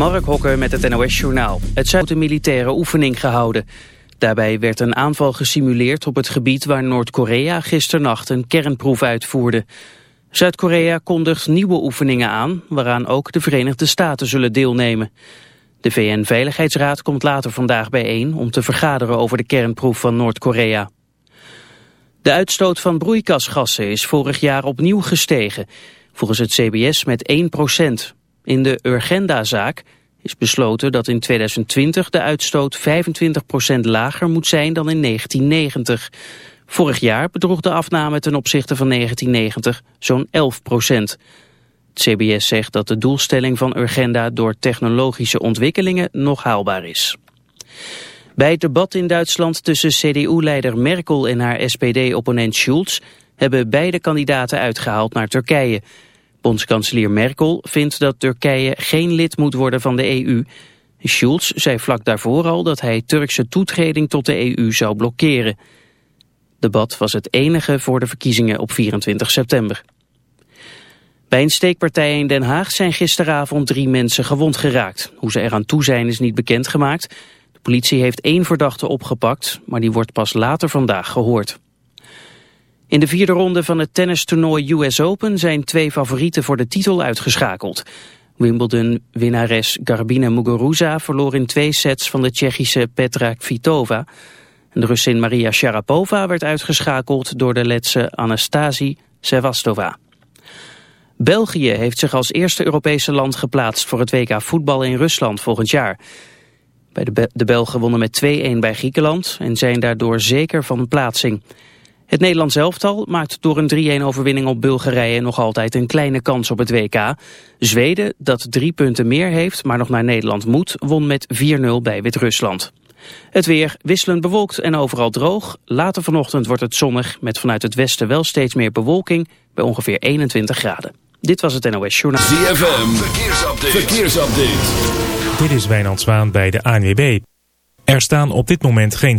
Mark Hokker met het NOS Journaal. Het zou een militaire oefening gehouden. Daarbij werd een aanval gesimuleerd op het gebied waar Noord-Korea gisternacht een kernproef uitvoerde. Zuid-Korea kondigt nieuwe oefeningen aan, waaraan ook de Verenigde Staten zullen deelnemen. De VN-veiligheidsraad komt later vandaag bijeen om te vergaderen over de kernproef van Noord-Korea. De uitstoot van broeikasgassen is vorig jaar opnieuw gestegen, volgens het CBS met 1 procent. In de Urgenda-zaak is besloten dat in 2020 de uitstoot 25% lager moet zijn dan in 1990. Vorig jaar bedroeg de afname ten opzichte van 1990 zo'n 11%. Het CBS zegt dat de doelstelling van Urgenda door technologische ontwikkelingen nog haalbaar is. Bij het debat in Duitsland tussen CDU-leider Merkel en haar SPD-opponent Schulz hebben beide kandidaten uitgehaald naar Turkije. Bondskanselier Merkel vindt dat Turkije geen lid moet worden van de EU. Schulz zei vlak daarvoor al dat hij Turkse toetreding tot de EU zou blokkeren. Debat was het enige voor de verkiezingen op 24 september. Bij een steekpartij in Den Haag zijn gisteravond drie mensen gewond geraakt. Hoe ze eraan toe zijn is niet bekendgemaakt. De politie heeft één verdachte opgepakt, maar die wordt pas later vandaag gehoord. In de vierde ronde van het tennistoernooi US Open zijn twee favorieten voor de titel uitgeschakeld. Wimbledon-winnares Garbine Muguruza verloor in twee sets van de Tsjechische Petra Kvitova. De Russin Maria Sharapova werd uitgeschakeld door de Letse Anastasie Sevastova. België heeft zich als eerste Europese land geplaatst voor het WK voetbal in Rusland volgend jaar. Bij de, de Belgen wonnen met 2-1 bij Griekenland en zijn daardoor zeker van plaatsing. Het Nederlands elftal maakt door een 3-1 overwinning op Bulgarije nog altijd een kleine kans op het WK. Zweden, dat drie punten meer heeft, maar nog naar Nederland moet, won met 4-0 bij Wit-Rusland. Het weer wisselend bewolkt en overal droog. Later vanochtend wordt het zonnig met vanuit het westen wel steeds meer bewolking bij ongeveer 21 graden. Dit was het NOS Journaal. ZFM, verkeersupdate. verkeersupdate. Dit is Wijnand Zwaan bij de ANWB. Er staan op dit moment geen...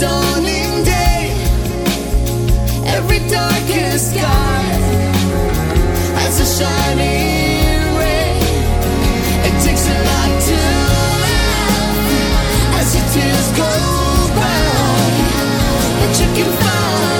dawning day, every darkest sky has a shining ray. It takes a lot to laugh as your tears go by, but you can find.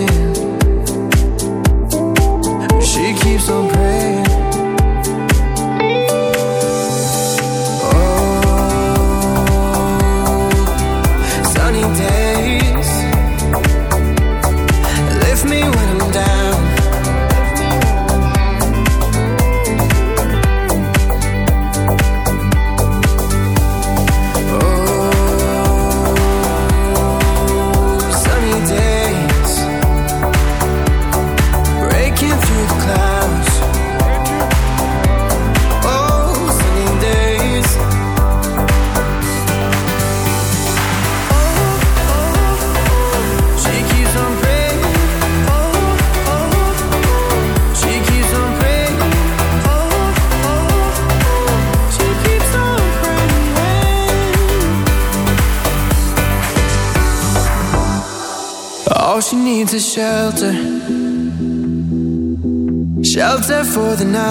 for the night.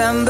September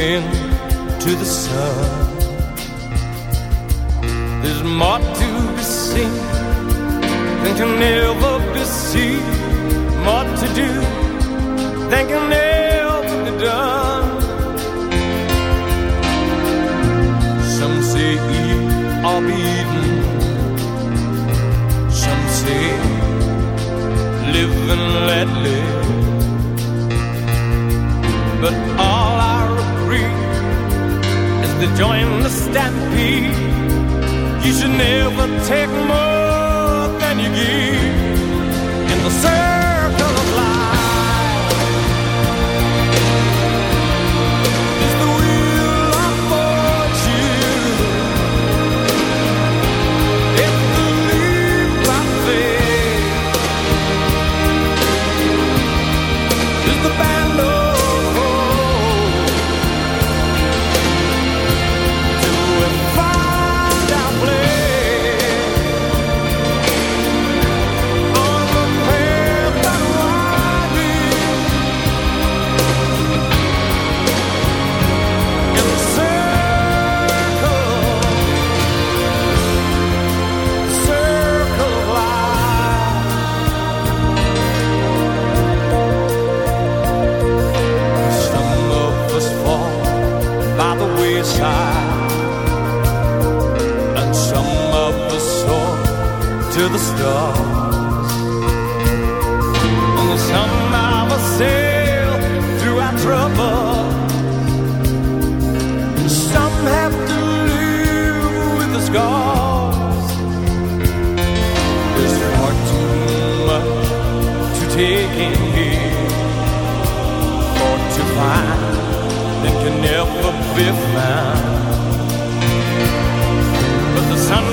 Into the sun. There's more to be seen than can ever be seen, more to do than can ever be done. Some say eat or be. Some say live and let live. But I to join the stampede. You should never take more the stars, and some of us sail through our trouble. Some have to live with the scars. There's far too much to take in here or to find that can never be found. But the sun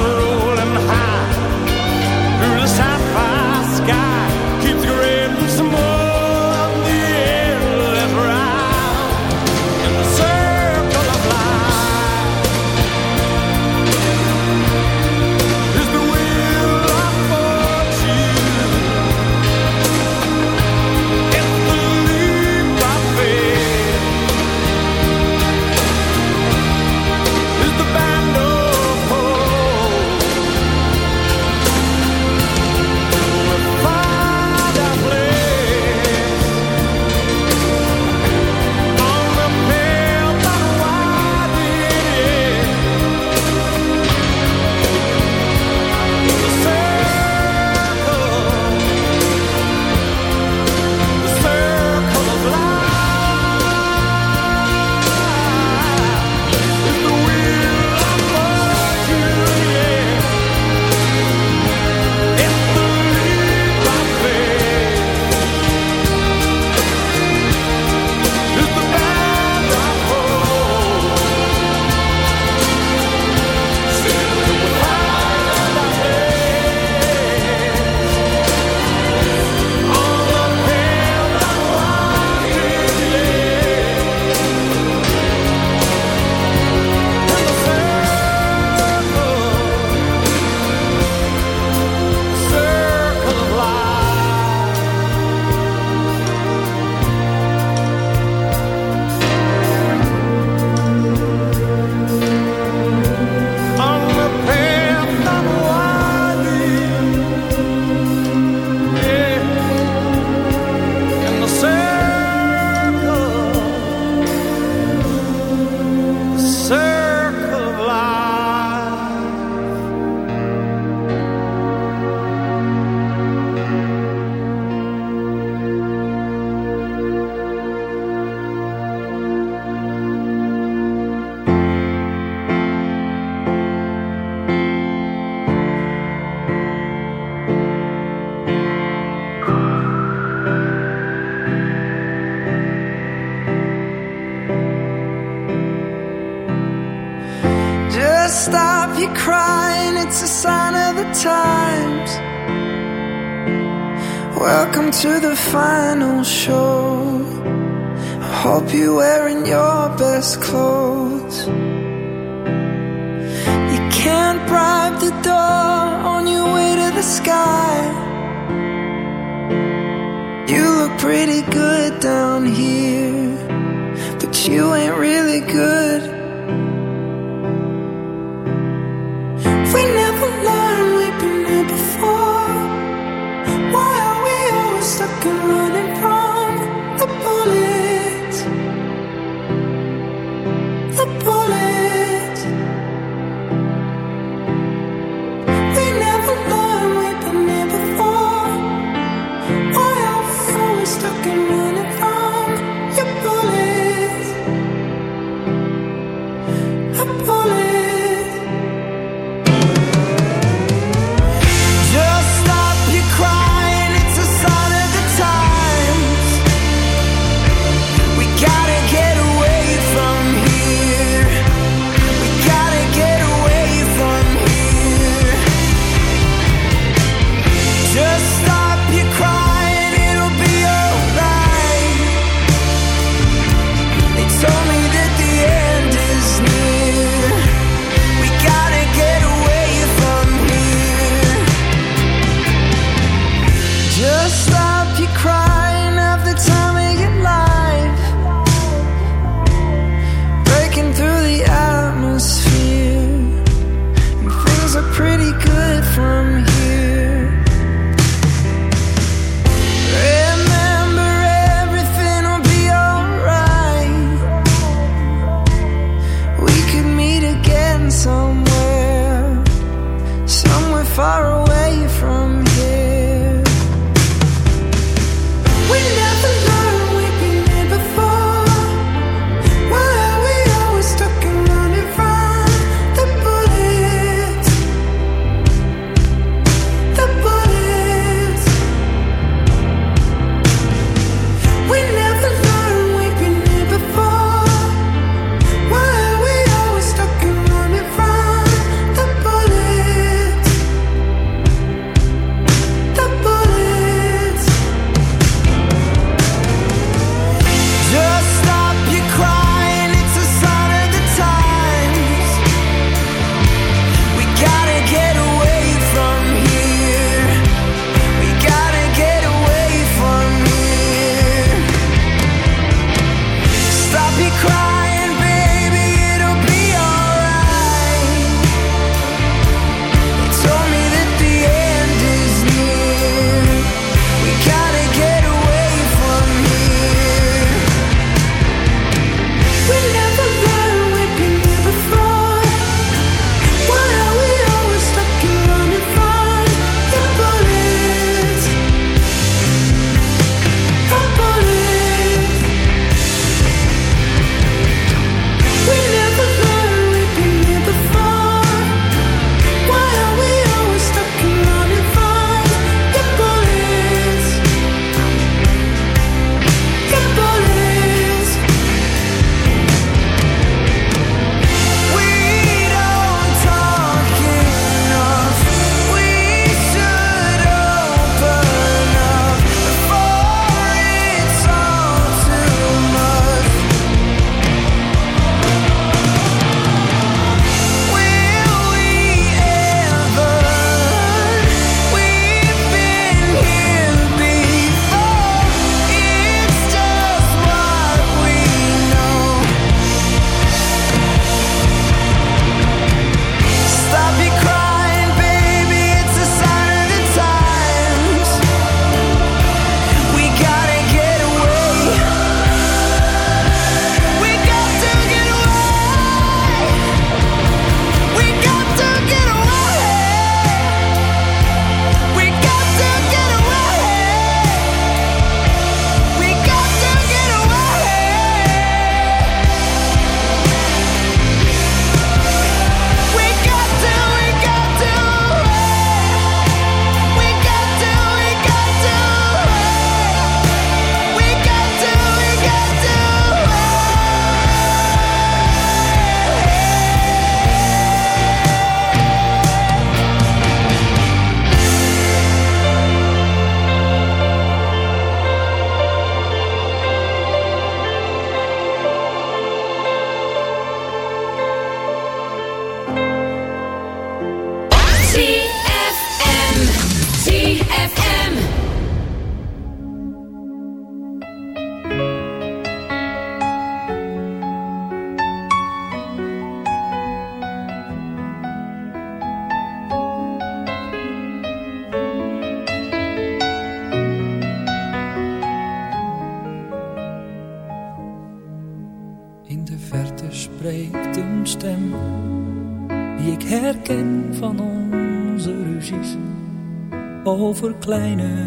kleine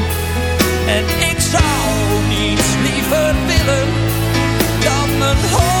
En ik zou niets liever willen dan mijn hoofd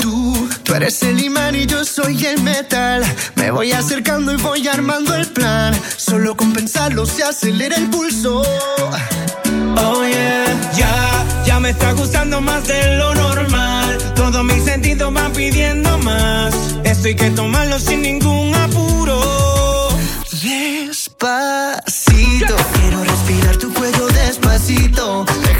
tú, tú eres el imán y yo soy el metal. Me voy acercando y voy armando el plan. Solo con pensarlo se acelera el pulso. Oh yeah, ya, ya me está gustando más de lo normal. Todos mis sentidos van pidiendo más. Esto hay que tomarlo sin ningún apuro. Despacito, quiero respirar tu cuello despacito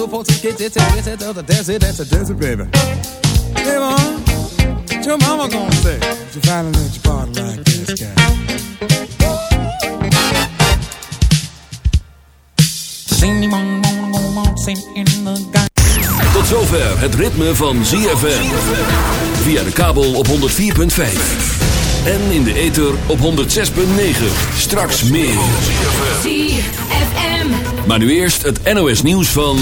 She's the two get it, that's it, that's it, that's it, that's it, baby. Hey, mom, what your mama gonna say? You finally let your body like this guy. Tot zover het ritme van ZFM. Via de kabel op 104.5. En in de ether op 106.9. Straks meer. ZFM. Maar nu eerst het NOS nieuws van...